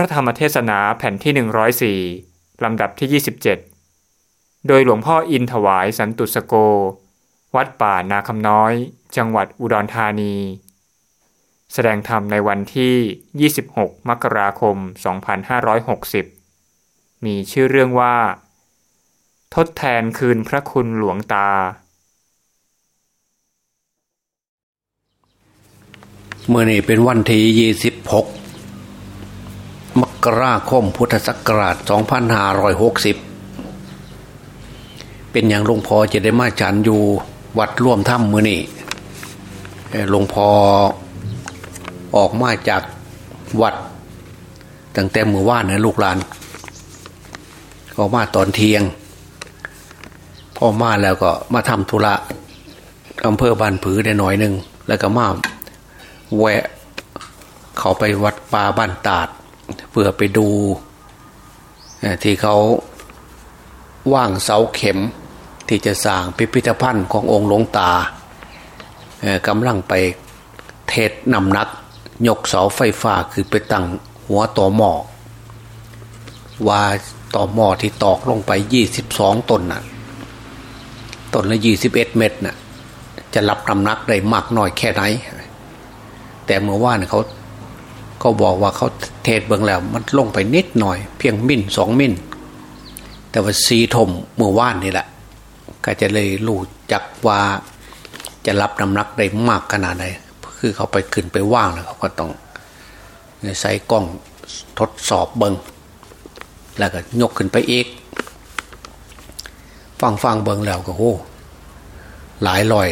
ระธรรมเทศนาแผ่นที่ 104 ลำดับที่ 27 โดยหลวงพ่ออินถวายสันตุสโก วัดป่านาคำน้อย จังหวัดอุดรธานี แสดงธรรมในวันที่ 26 มกราคม 2560 มีชื่อเรื่องว่า ทดแทนคืนพระคุณหลวงตา เมื่อนี้เป็นวันที่ยี่สิบห กราคมพุทธศักราช 2560 เป็นอย่างหลวงพ่อจะได้มาฉันอยู่วัดร่วมถ้ำมือนี่หลวงพ่อออกมาจากวัด ตั้งแต่มือว่านนะลูกหลาน ออกมาตอนเที่ยง พ่อมาแล้วก็มาทำธุระอำเภอบ้านผือได้หน่อยหนึ่ง แล้วก็มาแวะ เขาไปวัดป่าบ้านตาด เพื่อไปดูที่เขาว่างเสาเข็มที่จะสร้างพิพิธภัณฑ์ขององค์หลวงตากำลังไปเทศนำนัก ยกเสาไฟฟ้าคือไปตั้งหัวต่อหมอว่าต่อหมอที่ตอกลงไปยี่สิบสองต้นน่ะต้นละยี่สิบเอ็ดเมตรน่ะจะรับนำนักได้มากน้อยแค่ไหน แต่เมื่อว่านเขา เขาบอกว่าเขาเทศเบื้องแล้ว มันลงไปนิดหน่อย เพียงมิลสองมิลแต่ว่าซีทมเมื่อว่านนี่แหละ ก็จะเลยรู้จักว่าจะรับน้ำหนักได้มากขนาดไหนคือเขาไปขึ้นไปว่างแล้วเขาก็ต้องใส่กล้องทดสอบเบิงแล้วก็ยกขึ้นไปอีก ฟังฟังเบิงแล้วก็โอ้หลายลอย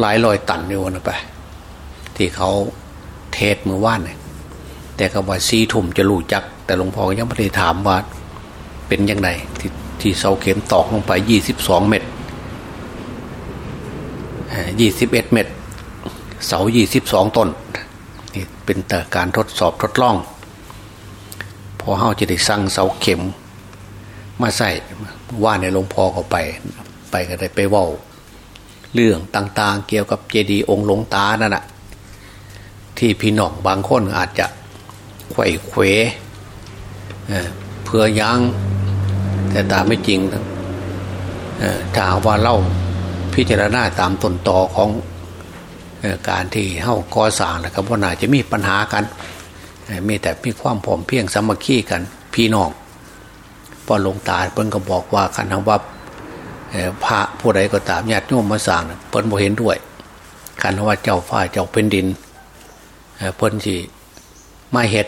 หลายลอยตันอยู่นะไป ที่เขา เทศเมื่อวานเนี่ยแต่ก็ว่าซีถุ่มจะรู้จัก แต่หลวงพ่อยังไม่ได้ถามว่า เป็นยังไงที่ที่เสาเข็มตอกลงไปยี่สิบสองเมตรยี่สิบเอ็ดเมตรเสายี่สิบสองต้นนี่เป็นแต่การทดสอบทดลองพอเฮาจะได้สั่งเสาเข็ม มาใส่ว่าในหลวงพ่อเขาไป ไปก็ได้ไปว่าเรื่องต่าง ๆ เกี่ยวกับเจดีย์องค์หลวงตานั่นแหะ ที่พี่น้องบางคนอาจจะไขว่เขวเพื่อยังแต่ตามไม่จริงถ้าว่าเล่าพิจารณาตามต้นต่อของการที่เฮ้าก่อสร้างนะครับว่าน่าจะมีปัญหากัน มีแต่มีความผอมเพียงสามัคคีกันพี่น้องพอลงตาเพิ่นก็บอกว่าคันทว่าพระผู้ใดก็ตามญาติโยมมาสร้างเพิ่นบ่เห็นด้วยคันว่าเจ้าฟ้าเจ้าเป็นดิน เพิ่นที่ไม่เห็ด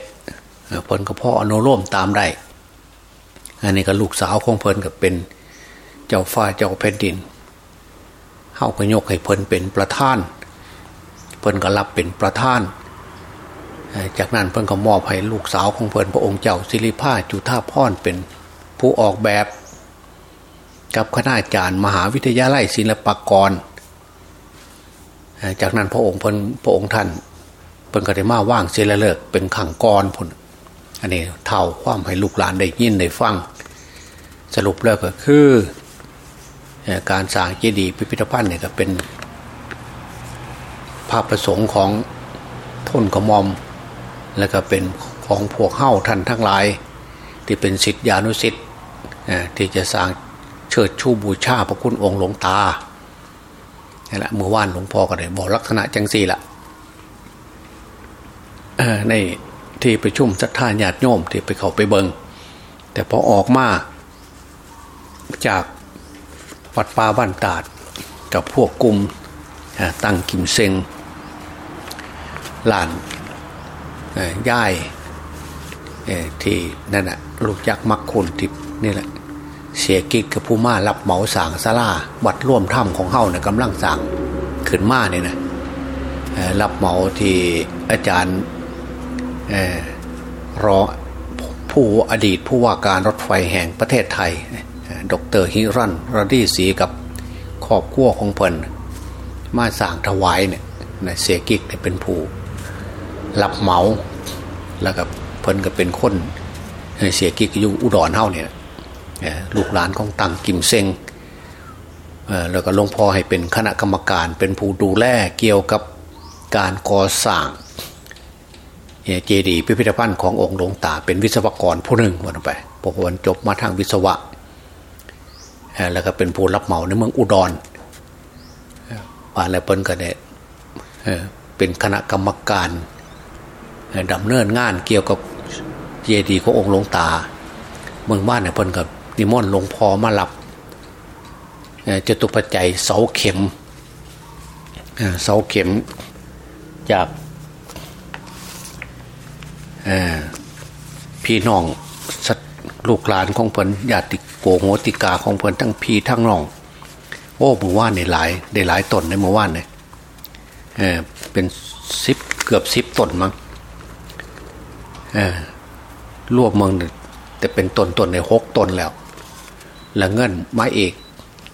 เพิ่นก็พ่ออนุโลมตามได้อันนี้ก็ลูกสาวของเพิ่นก็เป็นเจ้าฟ้าเจ้าแผ่นดินเฮาก็ยกให้เพิ่นเป็นประธาน เพิ่นก็รับเป็นประธาน จากนั้นเพิ่นก็มอบให้ลูกสาวของเพิ่นพระองค์เจ้าสิริพาจุธาพรเป็นผู้ออกแบบ กับคณาจารย์มหาวิทยาลัยศิลปากร จากนั้นพระองค์เพิ่นพระองค์ท่าน เพิ่นก็ไดมาว่างเสลเลิกเป็นขังกรผลอันนี้เท่าความให้ลูกหลานได้ยินได้ฟัง สรุปแล้วก็คือ การสร้างเจดีย์พิพิธภัณฑ์เนี่ยก็เป็นภาพประสงค์ของทุนกระมอม แล้วก็เป็นของพวกเฮ้าท่านทั้งหลาย ที่เป็นสิทธิานุสิทธิ์ที่จะสร้างเชิดชูบูชาพระคุณองค์หลวงตานี่แหละเมื่อวานหลวงพ่อก็ได้บอกลักษณะจังสี่ละ ในที่ประชุมสัทธาญาติโยมที่ไปเขาไปเบิง แต่พอออกมาจากวัดป่าบ้านตาดกับพวกกลุ่มตั้งกิมเซงหลานย่ายที่นั่นแหะลูกยักษ์มักคุณทิพนี่แหละ เสียกิกกับผู้มารับเหมาสางซาลาวัดร่วมถ้ำของเฮาเนี่ยกำลังสั่งขึ้นมาเนี่ยนะรับเหมาที่อาจารย์ รอผู้อดีตผู้ว่าการรถไฟแห่งประเทศไทย ดรฮิรันรดีสีกับครอบครัวของเพิ่นมาสั่งถวายเนี่ยเสียกิกเป็นผู้รับเหมาแล้วก็เพิ่นก็เป็นคนเสียกิกอยู่อุดรเท่าเนี่ยลูกหลานของตังกิมเซงแล้วก็ลงพอให้เป็นคณะกรรมการเป็นผู้ดูแลเกี่ยวกับการก่อสร้าง เจดีย์พิพิธภัณฑ์ขององค์หลวงตา เป็นวิศวกรผู้หนึ่งวันไปพอวันจบมาทางวิศวะ แล้วก็เป็นผู้รับเหมาในเมืองอุดรมาแล้วเปิ้นก็เนี่ยเป็นคณะกรรมการดำเนินงานเกี่ยวกับเจดีย์ขององค์หลวงตา เมืองบ้านเนี่ยเพิ่นกับนิมนต์หลวงพ่อมาหลับจตุปัจจัยเสาเข็มเสาเข็มจาก พี่น้องลูกหลานของเพิ่นญาติโกโหติกาของเพิ่นทั้งพี่ทั้งน้อง โอ้เมื่อวานในหลายได้หลายตนในเมื่อวานเนี่ยเออเป็นสิบเกือบสิบตนมั้งเออรวบเมืองแต่เป็นตนตนในหกตนแล้ว แล้วเงินไม้เอก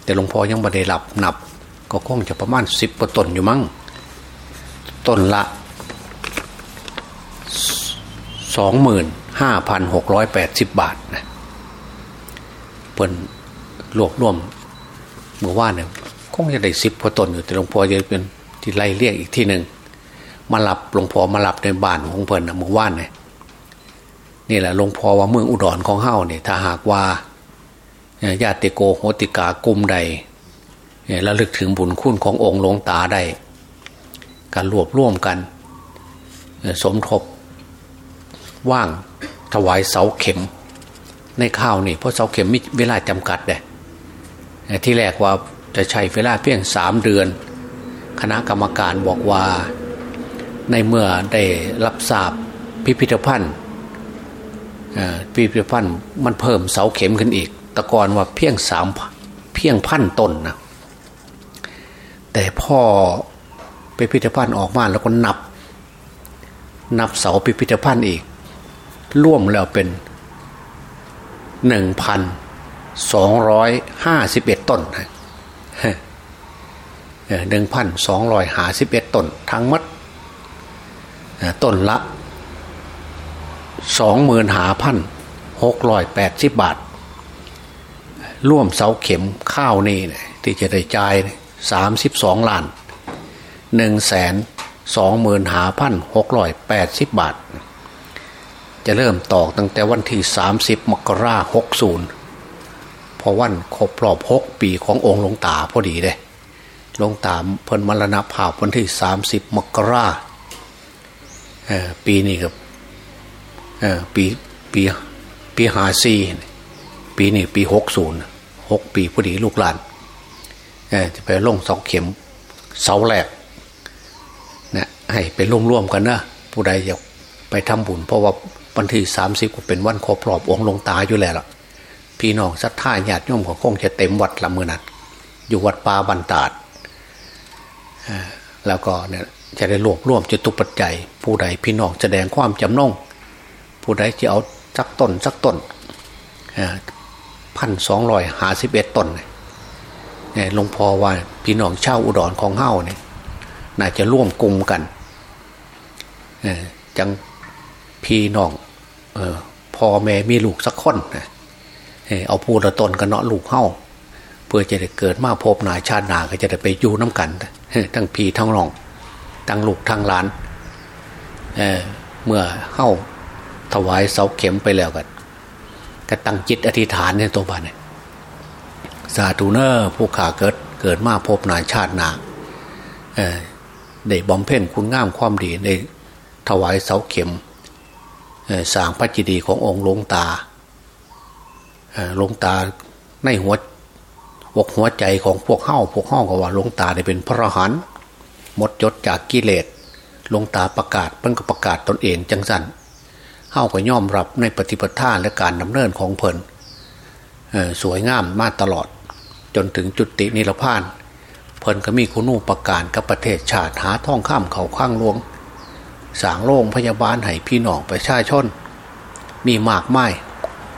แต่หลวงพ่อยังไม่ได้หลับนับ ก็คงจะประมาณสิบกว่าตนอยู่มั้งตนละ สองหมื่นห้าพันหกร้อยแปดสิบบาทนะเปิ่นรวบรวมเมื่อว่าเนี่ยคงจะได้สิบกว่าตนอยู่แต่หลวงพ่อจะเป็นที่ไล่เรียกอีกที่หนึ่งมาหลับหลวงพ่อมาหลับในบ้านของเพิ่นนะเมื่อว่านเนี่ยนี่แหละหลวงพ่อว่าเมืองอุดรของเฮ้าเนี่ยถ้าหากว่าญาติโกโหติกากลุ่มใดระลึกถึงบุญคุณขององค์หลวงตาได้การรวบร่วมกัน สมทบ ว่างถวายเสาเข็ม ในข้าวนี่เพราะเสาเข็มมีเวลาจำกัดเลยที่แรกว่าจะใช้เวลาเพียงสามเดือน คณะกรรมการบอกว่าในเมื่อได้รับทราบพิพิธภัณฑ์พิพิธภัณฑ์มันเพิ่มเสาเข็มขึ้นอีกตะกอนว่าเพียงสามเพียงพันต้นนะแต่พ่อพิพิธภัณฑ์ออกมาแล้วก็นับ นับเสาพิพิธภัณฑ์อีก ร่วมแล้วเป็นหนึ่งพันสองร้อยห้าสิบเอ็ดต้นหนึ่งพันสองร้อยห้าสิบเอ็ดต้นทั้งมัดต้นละสองหมื่นหาพันหกร้อยแปดสิบบาท ร่วมเสาเข็มข้าวนี่ที่จะได้จ่ายสามสิบสองล้านหนึ่งแสนสองหมื่นหาพันหกร้อยแปดสิบบาท จะเริ่มตอกตั้งแต่วันที่สามสิบมกราหกศูนย์พอวันครบรอบหกปีขององค์หลวงตาพอดีเลยหลวงตาเพิ่นมรณภาพวันที่สามสิบมกราปีนี้กับปีปีปีหาซีปีนี้ปีหกศูนย์หกปีพอดีลูกหลานจะไปลงเสาเข็มเสาแรกนะให้ไปร่วมร่วมกันนะผู้ใดอยากไปทำบุญเพราะว่า วันที่สามสิบก็เป็นวันครบรอบองค์ลงตาอยู่แล้วล่ะ พี่น้องศรัทธาญาติโยมของคงจะเต็มวัดละมือนัดอยู่วัดป่าบันตาดแล้วก็เนี่ยจะได้รวบรวมจะตุปัจจัย ผู้ใดพี่น้องแสดงความจำนงผู้ใดจะเอาสักต้นสักต้นพันสองร้อยห้าสิบเอ็ดต้นเนี่ยหลวงพ่อว่าพี่น้องเช่าอุดรของเฮ้าเนี่ยน่าจะร่วมกลุ่มกันจังพี่น้อง พ่อแม่มีลูกสักคนเอาพูดตนกันเนาะลูกเฮ้าเพื่อจะได้เกิดมาพบนายชาตินาก็จะได้ไปอยู่น้ากัน ทั้งพี่ทั้งน้อง ทั้งลูกทั้งหลานเเมื่อเข้าถวายเสาเข็มไปแล้วกันก็ตั้งจิตอธิษฐานในตัวบ้านเนี่ยสาธุเนอร์ผู้ขาเกิดเกิดมาพบนายชาตินาได้บำเพ็ญคุณงามความดีในถวายเสาเข็ม สร้างพระจิดีขององค์หลวงตาหลวงตาในหัวอกหัวใจของพวกเข้าพวกห้องก็ว่าหลวงตาได้เป็นพระหันหมดจดจากกิเลสหลวงตาประกาศเพิ่งก็ประกาศตนเองจังสันเข้าก็ย่อมรับในปฏิปทาและการดำเนินของเพลินสวยงามมาตลอด จนถึงจุตินิรพานเพลินก็มีคุณูประการกับประเทศชาติหาท่องข้ามเขาข้างลวง สางโรงพยาบาลให้พี่น้องประชาชนมีมากไม้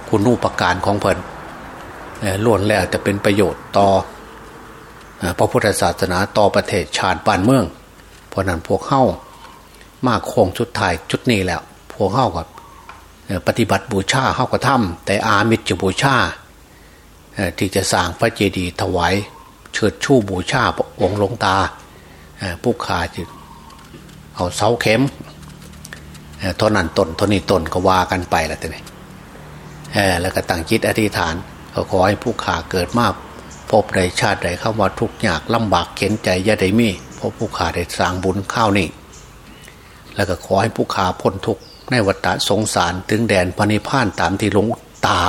คุณูประการของเพลินล้วนแล้วจะเป็นประโยชน์ต่อพระพุทธศาสนาต่อประเทศชาติบ้านเมือง เพราะนั้นพวกเข้ามาโค้งชุดไทยชุดนี้แล้ว พวกเข้ากับปฏิบัติบูชาเข้ากับถ้ำแต่อามิตจะบูชาที่จะสร้างพระเจดีย์ถวายเชิดชูบูชาองค์หลวงตาผู้ขาจะเอาเสาเข็ม ท่านั้นตนเท่านี้ตนก็ว่ากันไปแล้วแต่นี่แล้วก็ตั้งจิตอธิษฐานก็ขอให้ผู้ขาเกิดมากพบใดชาติใดเข้ามาทุกข์ยากลำบากเข็นใจยาได้มีเพราะผู้ขาได้สร้างบุญข้าวนี่แล้วก็ขอให้ผู้ขาพ้นทุกข์ในวัฏสงสารถึงแดนพระนิพพานตามที่หลวงตา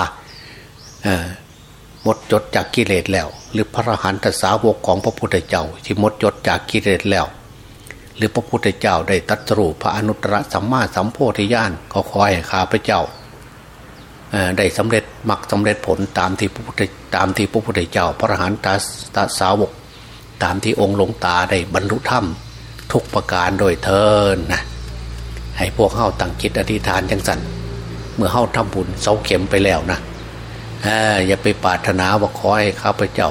หมดจดจากกิเลสแล้ว หรือพระอรหันตสาวกของพระพุทธเจ้าที่หมดจดจากกิเลสแล้ว หรือพระพุทธเจ้าได้ตัดรูพระอนุตตรสัมมาสัมโพธิญาณก็ขอให้ข้าพเจ้าได้สำเร็จมรรคสาเร็จผลตามที่พระพุทธตามที่พระพุทธเจ้า พระอรหันตตาสาวก ตามที่องค์หลวงตาได้บรรลุธรรมทุกประการโดยเทินนะให้พวกเข้าตั้งจิตอธิษฐานจังสันเมื่อเข้าทำบุญเสาเข็มไปแล้วนะอย่าไปปรารถนาว่าขอให้ข้าพเจ้า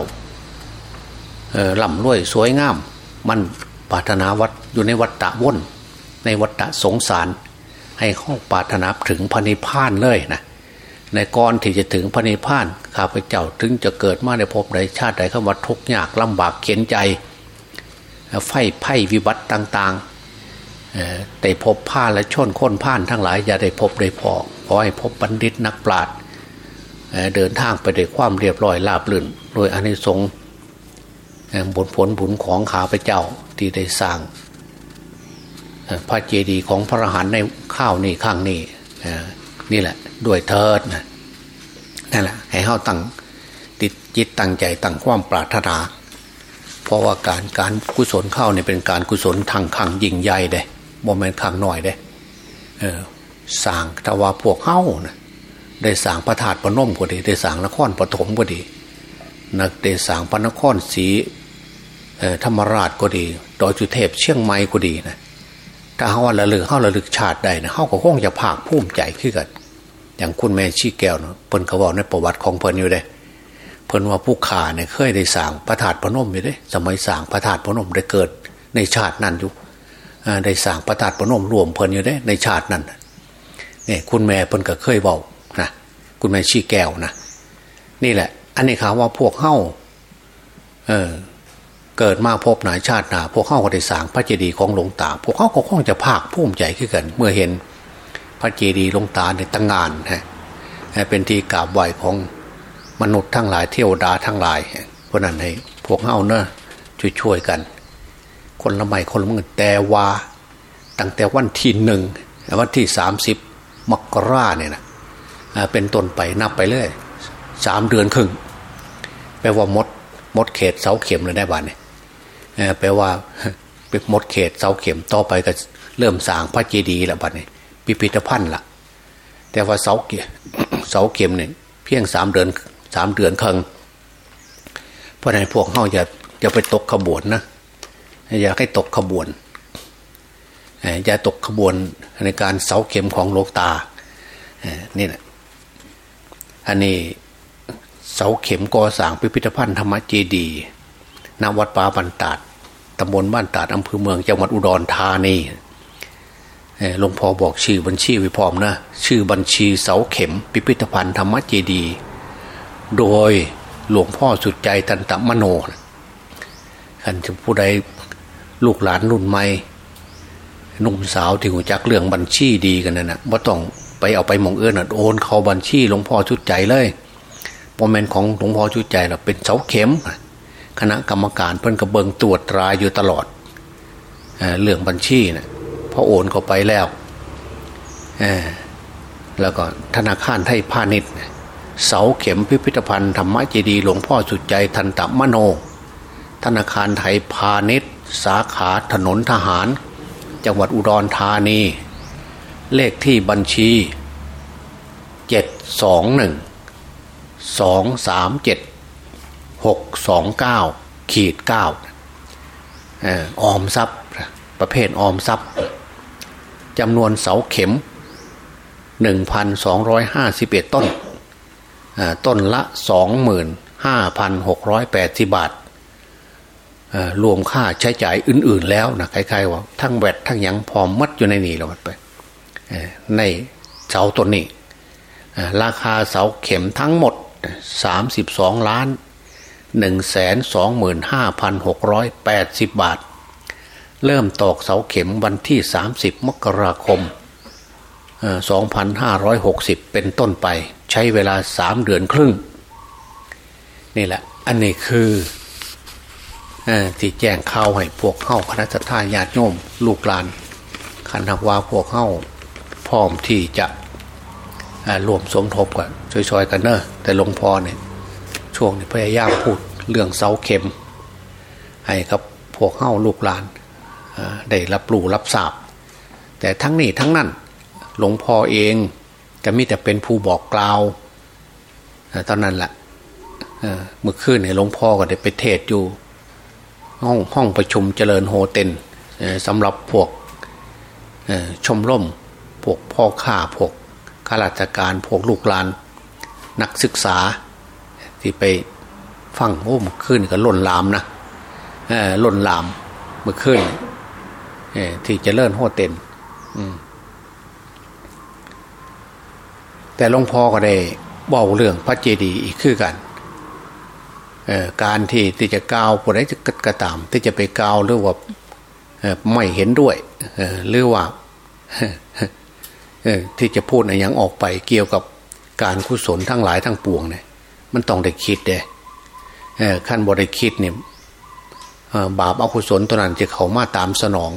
ล่ำรวยสวยงาม มัน ปรารถนาวัดอยู่ในวัฏฏะวนในวัฏฏะสงสาร ให้ข้องปรารถนาถึงพระนิพพานเลยนะในก่อนที่จะถึงพระนิพพานข้าพเจ้าถึงจะเกิดมาในภพใดชาติใดข้าวัดทุกข์ยากลำบากเข็นใจ ไฟไพ่วิบัติต่างๆแต่พบผ้าและชนค้นผ่านทั้งหลายอย่าได้พบได้พอขอให้พบบัณฑิตนักปราชญ์เดินทางไปด้วยความเรียบร้อยราบรื่น โดยอนิสงส์ ผลผลของข้าพเจ้าที่ได้สร้างพระเจดีย์ของพระรหันในข้าวนี่ข้างนี่นี่แหละด้วยเทิดนะนั่นแหละให้เข้าตั้งติดจิตตั้งใจตั้งความปรารถนา เพราะว่าการการกุศลเข้าเนี่ยเป็นการกุศลทางขังยิ่งใหญ่เด้โมเมนต์ขังหน่อยเด้สร้างทว่าพวกเข้านะได้สร้างพระธาตุพนมก็ดี ได้สร้างนครปฐมก็ดีนักได้สร้างพระนครศรี ธรรมราชก็ดีดอยจุเทพเชียงใหม่ก็ดีนะถ้าเขาว่าระลึกเขาระลึกชาติได้นะเขาก็คงจะภาคภูมิใจขึ้นกัน อย่างคุณแม่ชี้แก้วเนาะเพิ่นเขาบอกในประวัติของเพิ่นอยู่เลยเพิ่นว่าผู้ขาเนี่ยเคยได้สร้างพระธาตุพนมอยู่เลยสมัยสร้างพระธาตุพนมได้เกิดในชาตินั้นอยู่ได้สร้างพระธาตุพนมรวมเพิ่นอยู่ได้ในชาตินั้นเนี่ยคุณแม่เพิ่นก็เคยบอกนะคุณแม่ชี้แก้วนะนี่แหละ อันนี้ข่าวว่าพวกเข้าเออ เกิดมาพบหนาชาติหนาพวกเข้าก็ได้สร้างพระเจดีย์ของหลวงตา พวกเข้าก็คงจะภาคภูมิใจขึ้นกัน เมื่อเห็นพระเจดีย์หลวงตาในตั้งงานฮะเป็นที่กราบไหว้ของมนุษย์ทั้งหลายเทวดาทั้งหลายเพราะนั้นให้พวกเข้าเนอะช่วยๆกัน คนละไม่คนละมือแต่ว่าตั้งแต่วันที่หนึ่งวันที่สามสิบมกราเนี่ยนะเป็นต้นไปนับไปเรื่อยสามเดือนครึ่งแปลว่ามดมดเขตเสาเข็มเลยได้บ้านเนี่ย แปลว่าเป็นมดเขตเสาเข็มต่อไปก็เริ่มสร้างพระเจดีย์ล้วบ้านเนี่ยพิพิธภัณฑ์ละแต่ว่าเสาเกียเสาเข็มเนี่ยเพียงสามเดือนสามเดือนครึ่งเพราะนั้นพวกเขาอย่าอย่าไปตกขบวนนะอย่าให้ตกขบวนอย่าตกขบวนในการเสาเข็มของโลกตานี่แหละอันนี้เสาเข็มก่อสร้างพิพิธภัณฑ์ธรรมเจดี ณวัดป่าบันตาดตำบลบ้านตาดอำเภอเมืองจังหวัดอุดรธานีหลวงพ่อบอกชื่อบัญชีไว้พร้อมนะ ชื่อบัญชีเสาเข็ม พิพิธภัณฑ์ธรรมเจดี โดยหลวงพ่อสุดใจตันตมโนท่านจะผู้ใดลูกหลานรุ่นใหม่นุ่มสาวที่หัวจักเรื่องบัญชีดีกันนั่นนะว่าต้องไปเอาไปมองเอื้อนโอนเขาบัญชีหลวงพ่อชุดใจเลยโมเมนต์ของหลวงพ่อชุดใจเราเป็นเสาเข็ม คณะกรรมการเพิ่นกระเบิงตรวจตราอยู่ตลอดเรื่องบัญชีนะพอโอนเข้าไปแล้วแล้วก็ธนาคารไทยพาณิชย์ เสาเข็มพิพิธภัณฑ์ธรรมเจดีหลวงพ่อสุดใจทันตมโน ธนาคารไทยพาณิชย์ สาขาถนนทหาร จังหวัดอุดรธานี เลขที่บัญชีเจ็ดสองหนึ่งสองสามเจ็ด หกสองเก้าขีดเก้าออมทรัพย์ประเภทออมทรัพย์จำนวนเสาเข็ม 1,251 ต้น ต้นละ 25,680 บาท รวมค่าใช้จ่ายอื่น ๆ แล้วนะคล้ายๆว่า ทั้งแวดทั้งยังพร้อมมัดอยู่ในนี่เราไปในเสาต้นนี้ ราคาเสาเข็มทั้งหมด 32 ล้าน 125,680 บาท เริ่มตอกเสาเข็มวันที่ 30 มกราคม 2560 เป็นต้นไปใช้เวลาสามเดือนครึ่ง นี่แหละ อันนี้คือที่แจ้งข่าวให้พวกเข้าคณะสัตยาญาติโยมลูกหลานคันหักว่าพวกเข้าพร้อมที่จะรวมสมทบกันช่วยๆกันเนอะแต่หลวงพ่อเนี่ย ช่วงนี้พยายามพูดเรื่องเสาเข็ม ให้กับพวกเข้าลูกหลานได้รับรู้รับทราบ แต่ทั้งนี้ทั้งนั้นหลวงพ่อเองก็มีแต่เป็นผู้บอกกล่าวตอนนั้นแหละเมื่อคืนเนี่ยหลวงพ่อก็ได้ไปเทศอยู่ ห้องห้องประชุมเจริญโฮเทลสำหรับพวกชมร่มพวกพ่อข้าพวกข้าราชการพวกลูกหลาน นักศึกษา ที่ไปฟังโอ้มื่อคืนก็ล่นลามนะล่นลามเมื่อคืนที่จะเจริญโฮเทลแต่หลวงพ่อก็ได้เบาเรื่องพระเจดีย์อีกคือกันการที่ที่จะกาวผู้ใดจะกระตาม ที่จะไปกาวหรือว่าไม่เห็นด้วยหรือว่าที่จะพูดในยังออกไปเกี่ยวกับการกุศลทั้งหลายทั้งปวงเนี่ย มันต้องได้คิดเด้ขั้นบริคิดเนี่ยบาปอกุศลตัวนั้นจะเขามาตามสนอง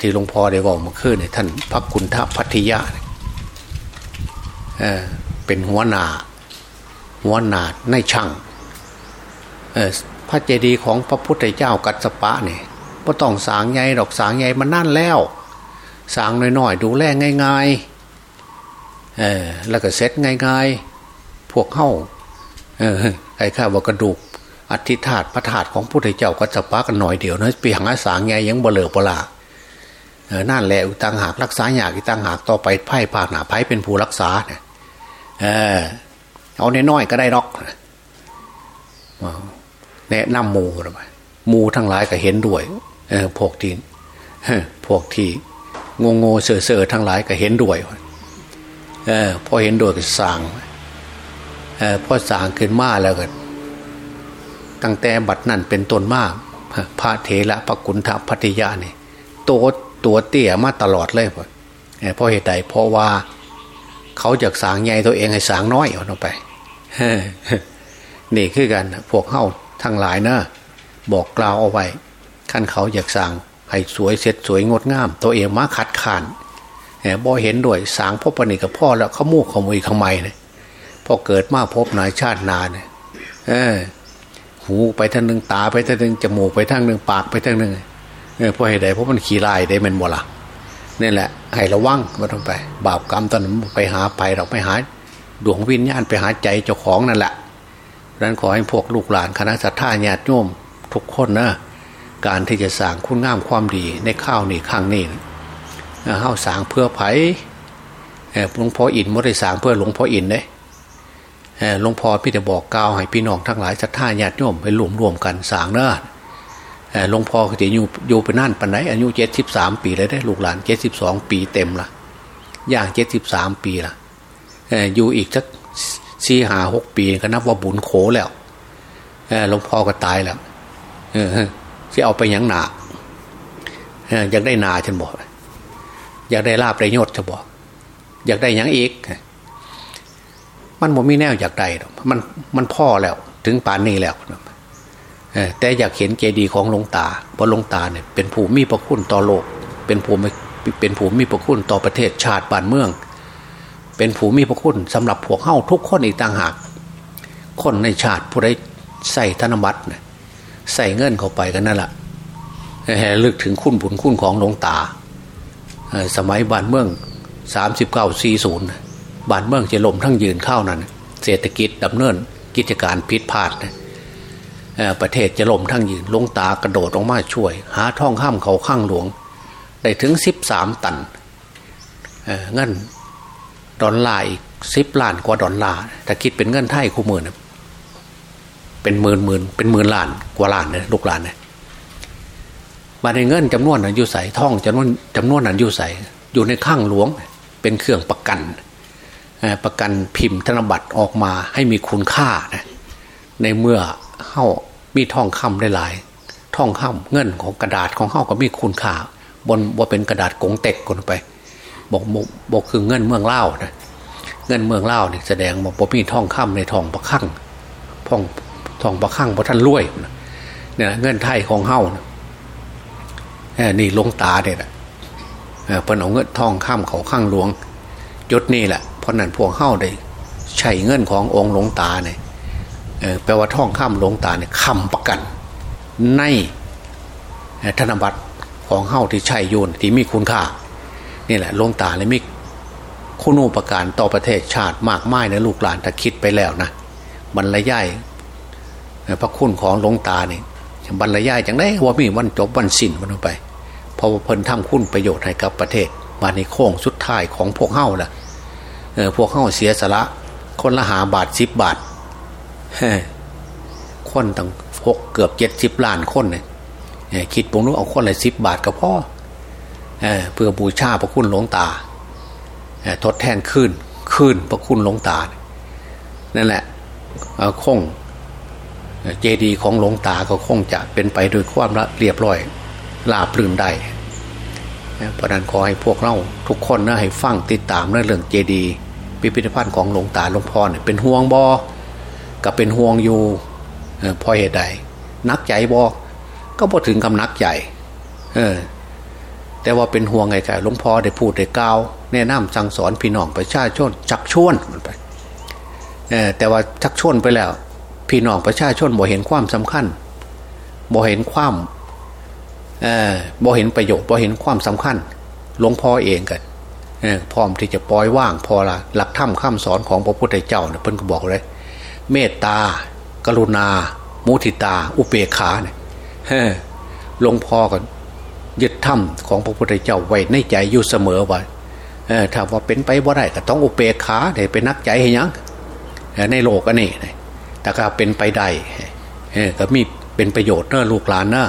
ที่หลวงพ่อได้บอกมาขึ้นเนี่ยท่านพระคุณทพัทยาเป็นหัวหนาหัวหนาในช่างพระเจดีย์ของพระพุทธเจ้ากัสปะเนี่ยพอต้องสางใหญ่ดอกสางใหญ่มันนั่นแล้ว สางน้อยๆดูแลง่ายๆแล้วก็เซ็ตง่ายๆ พวกเข้าเออไอ้ข้าว่ากระดูกอธิธาตพระธาตุของพุทธเจ้ากัสปะกันหน่อยเดียวนะเปียงอาสางใหญ่ยังเบลอเปล่านั่นแหละอุตังหากรักษาอยากอุตังหากต่อไปไพ่ผ่าหนาไพ่เป็นผู้รักษาเนี่ยเออเอาน้อยๆก็ได้หรอกแนะนำมูหรือไมูทั้งหลายก็เห็นด้วยเออพวกที่พวกที่งงงเสือเสือทั้งหลายก็เห็นด้วยเออพอเห็นด้วยก็สั่งเพอสั่งขึ้นมาแล้วก็ตั้งแต่บัดนั้นเป็นต้นมากพระเถระพระกุณฑพัทยาเนี่ยตัวตัวเตี้ยมาตลอดเลยเพราะเหตุใดเพราะว่าเขาจากสางใหญ่ตัวเองให้สางน้อยเอาไปนี่คือกันพวกเข้าทั้งหลายนะบอกกล่าวเอาไว้ขั้นเขาอยากสั่งให้สวยเสร็จสวยงดงาม ตัวเองมาขัดขานบ่เห็นด้วยสางพ่อปณิกับพ่อแล้วเขามูกขโมยขมายเนี่ย พอเกิดมาพบนายชาตินาเนี่ยเออ หูไปทางหนึ่งตาไปทางหนึ่งจมูกไปทางหนึ่งปากไปทางหนึ่งเออพอเหตุใดเพราะมันขี้ลายได้มันบ่ละนี่แหละให้ระวังมาต้องไป บาปกรรมตอนนั้นไปหาไปเราไปหา ดวงวิญญาณไปหาใจเจ้าของนั่นแหละดังนั้นขอให้พวกลูกหลานคณะสัตยาญาติโยมทุกคนนะการที่จะสร้างคุณงามความดีในข้าวนี่ข้างนี่เฮาสางเพื่อไผ่หลวงพ่ออินไม่ได้สางเพื่อหลวงพ่ออินเลย หลวงพ่อพี่จะบอกกล่าวให้พี่น้องทั้งหลายศรัทธาญาติโยมไปรวมรวมกันสางเนอะหลวงพ่อจะอยู่อยู่ไปนั่นปันไหนอายุเจ็ดสิบสามปีเลยได้ลูกหลานเจ็ดสิบสองปีเต็มละย่างเจ็ดสิบสามปีละอยู่อีกสักสี่หาหกปีก็นับว่าบุญโขแล้วหลวงพ่อก็ตายแล้วที่เอาไปยังหนาอยากได้นาฉันบอก อยากได้ลาบได้ยศจะบอก อยากได้ยังอีก มันบ่มีแนวอยากได้มันมันพ่อแล้ว ถึงป่านนี้แล้วแต่อยากเห็นเจดีย์ของหลวงตาเพราะหลวงตาเนี่ยเป็นผู้มีพระคุณต่อโลก เป็นผู้เป็นผู้มีพระคุณต่อประเทศชาติบ้านเมือง เป็นผู้มีพระคุณสำหรับพวกเข้าทุกคนอีกต่างหาก คนในชาติผู้ใดใส่ธนบัตรใส่เงินเข้าไปกันนั่นแหละลึกถึงคุณบุญคุณของหลวงตา สมัยบ้านเมืองสามสิบเก้าสี่ศูนย์ บ้านเมืองจะล่มทั้งยืนเข้านั้น เศรษฐกิจดำเนินกิจการพิษพลาดประเทศจะล่มทั้งยืนลงตากระโดดออกมาช่วย หาท่องข้ามเขาข้างหลวง ได้ถึงสิบสามตันเงินดอลลาร์อีกสิบล้านกว่าดอลลาร์ถ้าคิดเป็นเงินไทยคู่มือนะเป็นหมื่นหมื่นเป็นหมื่นล้านกว่าล้านเลยลูกหลานเนี่ยมาในเงินจำนวนนั้นอยู่ใส่ท่องจำนวนจำนวนนั้นอยู่ใส่อยู่ในข้างหลวง เป็นเครื่องประกัน ประกันพิมพ์ธนบัตรออกมาให้มีคุณค่านะในเมื่อเข้ามีทองคำได้หลายทองคำเงินของกระดาษของเข้าก็มีคุณค่า บนว่าเป็นกระดาษกงเต็กคนไปบอกบอกคือเงินเมืองเล่านะเงินเมืองเล่านี่แสดงว่าบ่มีทองคำในทองประคั่งทองทองประคั่งเพราะท่านรวยเนี่ยเงินไทยของเฮานะนี่ลงตาเนี่ยแหละเพิ่นเอาเงินทองข้ามเขาข้างหลวงยศนี่แหละ เพราะนั้นพวกเฮาได้ใช้เงินขององค์หลวงตาเนี่ยแปลว่าท่องข้ามหลวงตาเนี่ยคำประกัน ในธนบัตรของเฮาที่ใช้โยนที่มีคุณค่านี่แหละหลวงตาเลยมีคุณูปการต่อประเทศชาติมากมายนะลูกหลานถ้าคิดไปแล้วนะบรรยายพระคุณของหลวงตาเนี่ยบรรยายจังได้ว่ามีวันจบวันสิ้นวันไปพอเพิ่นทำคุณประโยชน์ให้กับประเทศมาในโค้งสุดท้ายของพวกเฮ้าล่ะ เออพวกเฮ้าเสียสละ คนละหาบาทสิบบาทคนตั้งหกเกือบเจ็ดสิบล้านคนเนี่ยคิดปุงนู้เอาคนละสิบบาทก็พอเพื่อบูชาพระคุณหลวงตาทดแทนขึ้นขึ้นพระคุณหลวงตา นั่นแหละคงเจดีของหลวงตาก็คงจะเป็นไปโดยความละเรียบร้อยลาบลื่นได้ เพราะนั้นขอให้พวกเราทุกคนนะให้ฟังติดตามเรื่องเจดีพิพิธภัณฑ์ของหลวงตาหลวงพ่อเนี่ยเป็นห่วงบอกับเป็นห่วงอยู่พอเหตุใดนักใจบอก็พอถึงคำนักใหญ่เออแต่ว่าเป็นห่วงไงกันหลวงพ่อได้พูดได้กล่าวแนะนำสั่งสอนพี่น้องประชาชนชักชวนมันไปเออแต่ว่าชักชวนไปแล้ว พี่น้องประชาชนบ่เห็นความสำคัญบ่เห็นความ บ่เห็นประโยชน์บ่เห็นความสำคัญหลวงพ่อเองกันพร้อมที่จะปล่อยว่างพอละหลักธรรมคำสอนของพระพุทธเจ้าเนี่ยเพิ่นก็บอกเลย เมตตา กรุณา มุทิตา อุเบกขาเนี่ยหลวงพ่อก็ยึดธรรมของพระพุทธเจ้าไว้ในใจอยู่เสมอว่าถ้าว่าเป็นไปบ่ได้ก็ต้องอุเบกขาเนี่ยเป็นนักใจให้ยังในโลกอันนี้แต่ก็เป็นไปได้ก็มีเป็นประโยชน์เนอะลูกหลานเนอะ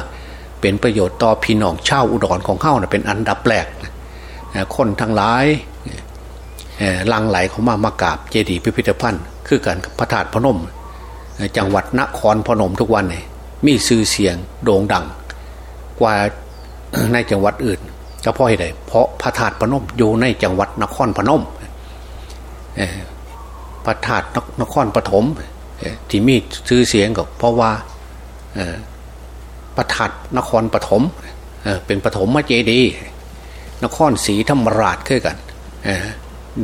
เป็นประโยชน์ต่อพี่น้องชาวอุดรของเข้านะเป็นอันดับแรกคนทั้งหลายลังไหลเขามามากราบเจดีย์พิพิธภัณฑ์ คือกันพระธาตุพนม จังหวัดนครพนมทุกวันนี่มีชื่อเสียงโด่งดัง กว่าในจังหวัดอื่นก็เพราะเหตุใดเพราะพระธาตุพนมอยู่ในจังหวัดนครพนมพระธาตุนครปฐมที่มีชื่อเสียงก็เพราะว่า พระธาตุนครปฐมเป็นปฐมมาเจดี นครศรีธรรมราชคือกัน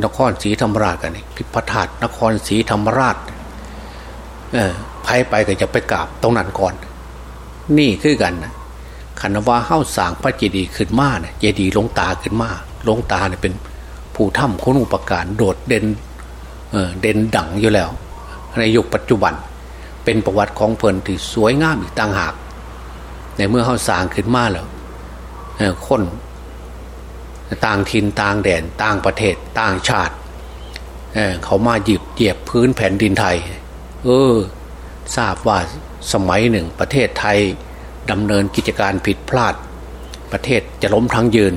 นครศรีธรรมราชกันนี่พระธาตนครศรีธรรมราชไปไปก็จะไปกราบตรงนั้นก่อน นี่คือกันนะขันว่าเข้าสางพระเจดีย์ขึ้นมาเนี่ยเจดีย์ลงตาขึ้นมาลงตาเนี่ยเป็นผู้ถ้ำคุณอุปการโดดเด่นเเด่นดังอยู่แล้ว ในยุคปัจจุบันเป็นประวัติของเพลินที่สวยงามอีกต่างหาก ในเมื่อเข้าสางขึ้นมาแล้วคนต่างถิ่นต่างแดน ต่างประเทศ ต่างชาติเเขามาหยิบเหยียบพื้นแผ่นดินไทย เออ ทราบว่าสมัยหนึ่งประเทศไทยดำเนินกิจการผิดพลาด ประเทศจะล้มทั้งยืน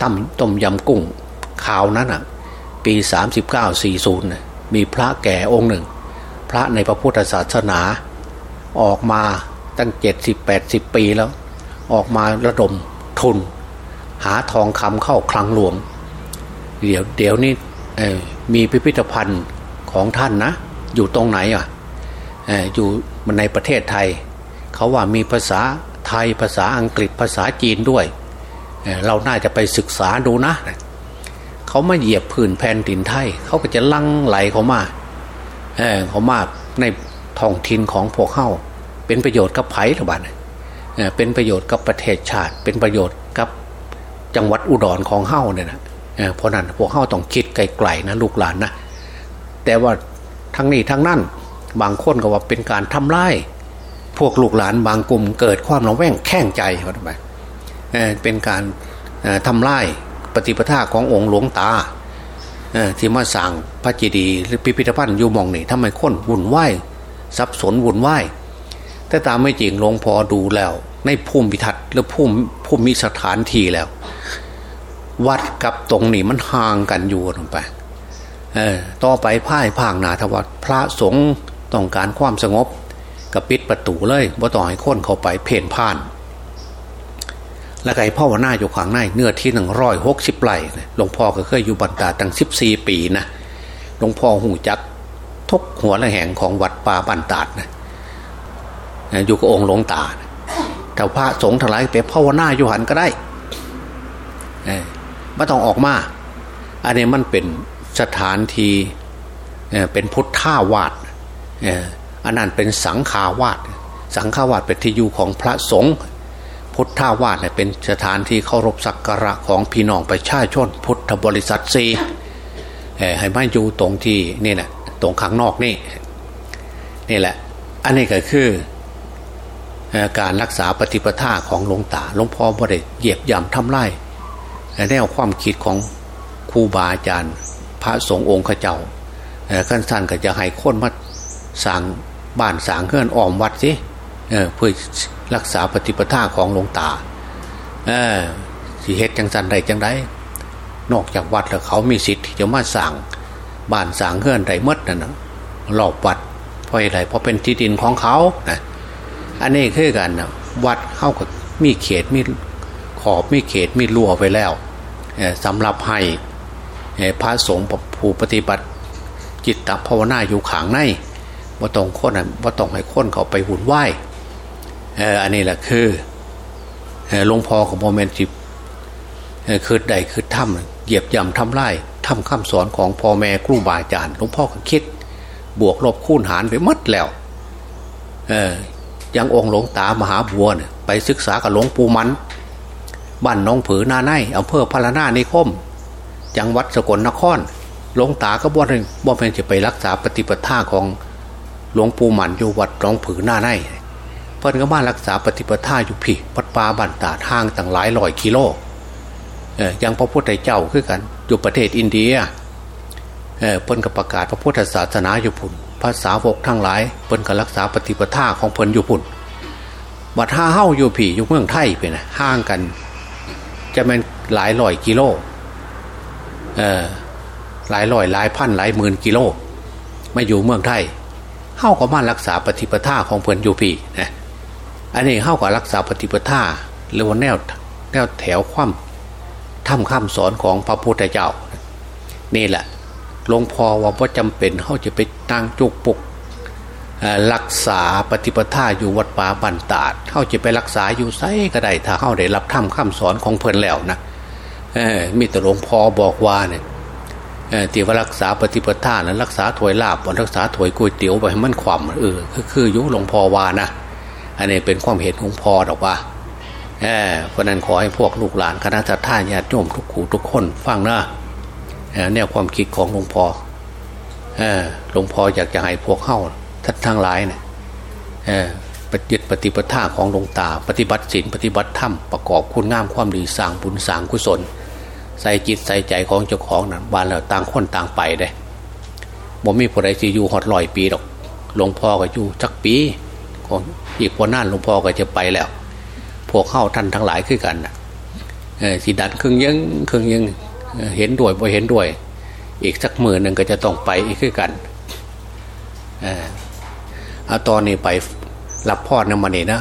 ตั้มต้มยำกุ้งข่าวนั้นอะ ปี 3940 มีพระแก่องค์หนึ่ง พระในพระพุทธศาสนาออกมา ตั้ง70-80ปีแล้ว ออกมาระดมทุน หาทองคำเข้าคลังหลวง เดี๋ยวเดี๋ยวนี้มีพิพิธภัณฑ์ของท่านนะ อยู่ตรงไหนอะอยู่ในประเทศไทย เขาว่ามีภาษาไทยภาษาอังกฤษภาษาจีนด้วยเราน่าจะไปศึกษาดูนะ เขามาเหยียบพื้นแผ่นดินไทย เขาก็จะลังไหลเขามาเเขามาในท้องถิ่นของพวกเขา เป็นประโยชน์กับไผ่ระบาดเป็นประโยชน์กับประเทศชาติ เป็นประโยชน์กับจังหวัดอุดรของเฮ้าเนี่ยนะเพราะนั้นพวกเฮ้าต้องคิดไกลๆนะลูกหลานนะแต่ว่าทั้งนี้ทั้งนั้นบางคนก็ว่าเป็นการทำลายพวกลูกหลานบางกลุ่มเกิดความระแวงแข้งใจเขาทำไมเป็นการทำลายปฏิปทาขององค์หลวงตาที่มาสั่งพระเจดีย์หรือพิพิธภัณฑ์อยู่มองนี่ทำไมคนวุ่นวายสับสนวุ่นวาย แต่ตามไม่จริงหลวงพอดูแล้ว ในภูมิพิทัศน์หรือภูมิภูมิสถานที่แล้ว วัดกับตรงนี้มันห่างกันอยู่ลงไปต่อไปพ่ายพ่างนาทวัดพระสงฆ์ต้องการความสงบก็ปิดประตูเลยบ่าต่อให้คนเข้าไปเพ่นพ่าน แล้วไก่พ่อวนาอยู่ข้างในเนื้อที่หนึ่งร้อยหกสิบไร่หลวงพ่อก็เคยอยู่บรรดาตั้งสิบสี่ปีนะหลวงพ่อหูจักทุกหัวละแห่งของวัดป่าบันตาดนะ อยู่กับองค์หลวงตาแต่พระสงฆ์ทั้งหลายไปภาวนาอยู่หันก็ได้ไม่ต้องออกมา อันนี้มันเป็นสถานที่เป็นพุทธาวาสอันนั้นเป็นสังฆาวาสสังฆาวาสเป็นที่อยู่ของพระสงฆ์พุทธาวาสเนี่ยเป็นสถานที่เคารพสักการะของพี่น้องประชาชนพุทธบริษัทซีให้มาอยู่ตรงที่นี่แหละตรงข้างนอกนี่นี่แหละ อันนี้ก็คือ การรักษาปฏิปทาของหลวงตาหลวงพ่อบ่ได้เหยียบย่ำทำลายแนวความคิดของครูบาอาจารย์ พระสงฆ์องค์ขเจ้าขั้นสั้นก็จะให้คนมาสั่งบ้านสั่งเคลื่อนอ้อมวัดสิเพื่อรักษาปฏิปทาของหลวงตาสิเหตุจังสันใดจังไดนอกจากวัดแล้วเขามีสิทธิ์ที่จะมาสั่งบ้านสั่งเคลื่อนใดมดนั่นนะรอบวัดเพราะอะไรเพราะเป็นที่ดินของเขานะ อันนี้คือกันนะวัดเข้ากับมีเขตมีขอบมีเขตมีรั้วไปแล้วสำหรับให้พระสงฆ์ผู้ปฏิบัติจิตตภาวนาอยู่ขางในว่าต้องคนว่าต้องให้คนเขาไปหุ่นไหวอันนี้แหละคือหลวงพ่อของโมเมนต์จิบคือใดคือถ้ำเหยียบย่ำทำไร่ทำคำสอนของพ่อแม่ครูบาอาจารย์หลวงพ่อก็คิด บวกลบคูณหารไปมัดแล้ว ยังองค์หลวงตามหาบัวเนี่ยไปศึกษากับหลวงปู่มันบ้านน้องผือนาในอำเภอพารานานิคม จังหวัดสกลนครหลวงตาก็บ่นบ่เป็นจะไปรักษาปฏิปทาของหลวงปู่มันอยู่วัดน้องผือนาในเพิ่นก็มารักษาปฏิปทาอยู่พี่วัดป่าบันตาทางต่างหลายร้อยกิโลเออยังพระพุทธเจ้าคือกันอยู่ประเทศอินเดียเออเพิ่นก็ประกาศพระพุทธศาสนาอยู่พุ่น ภาษาวกทั้งหลายเพิ่นก็รักษาปฏิปทาของเพิ่นอยู่พุ่นวัดท่าเฮ้าอยู่พี่อยู่เมืองไทยไปนะห่างกัน จะเป็นหลายร้อยกิโลเออหลายร้อยหลายพันหลายหมื่นกิโลมาอยู่เมืองไทยเข้าก็มารักษาปฏิปทาของเพื่อนยูพีนะอันนี้เข้ากับรักษาปฏิปทาหรือว่าแนวแนวแถวความทำคำสอนของพระพุทธเจ้า นี่แหละ หลวงพ่อว่าว่าจำเป็นเขาจะไปตั้งจุกปุกรักษาปฏิปทาอยู่วัดป่าบันตาดเขาจะไปรักษาอยู่ไซก็ได้ถ้าเขาได้รับทำคำสอนของเพื่อนแล้วนะมีแต่หลวงพ่อบอกว่าเนี่ยที่ว่ารักษาปฏิปทานะรักษาถวยลาบรักษาถวยก๋วยเตี๋ยวไปให้มันความเออคือคือยุหลวงพ่อวานะอันนี้เป็นความเห็นของพ่อหรอกว่าเพราะนั้นขอให้พวกลูกหลานคณะท่านญาติโยมทุกขูทุกคนฟังนะ แนวความคิดของหลวงพ่อหลวงพ่ออยากจะให้พวกเข้าทัดทั้งหลายเนี่ยปฏิปฏิปทาของหลวงตา ปฏิบัติศีลปฏิบัติธรรมประกอบคุณงามความดีสร้างบุญสร้างกุศล ใส่จิตใส่ใจของเจ้าของนะ่ะบ้านเราต่างคนต่างไปได้บ่มีผู้ใดจะอยู่หอดลอยปีหรอกหลวงพ่อก็อยู่จักปีของอีกพอนั่นหลวงพ่อก็จะไปแล้ว พวกเข้าท่านทั้งหลายขึ้นกันนะสีดันครึ่งยังครึ่งยัง เห็นด้วยบ่เห็นด้วย อีกสักหมื่นหนึ่งก็จะต้องไปอีกขึ้นกันเอาตอนนี้ไปรับพ่อนะมาเนี่นะ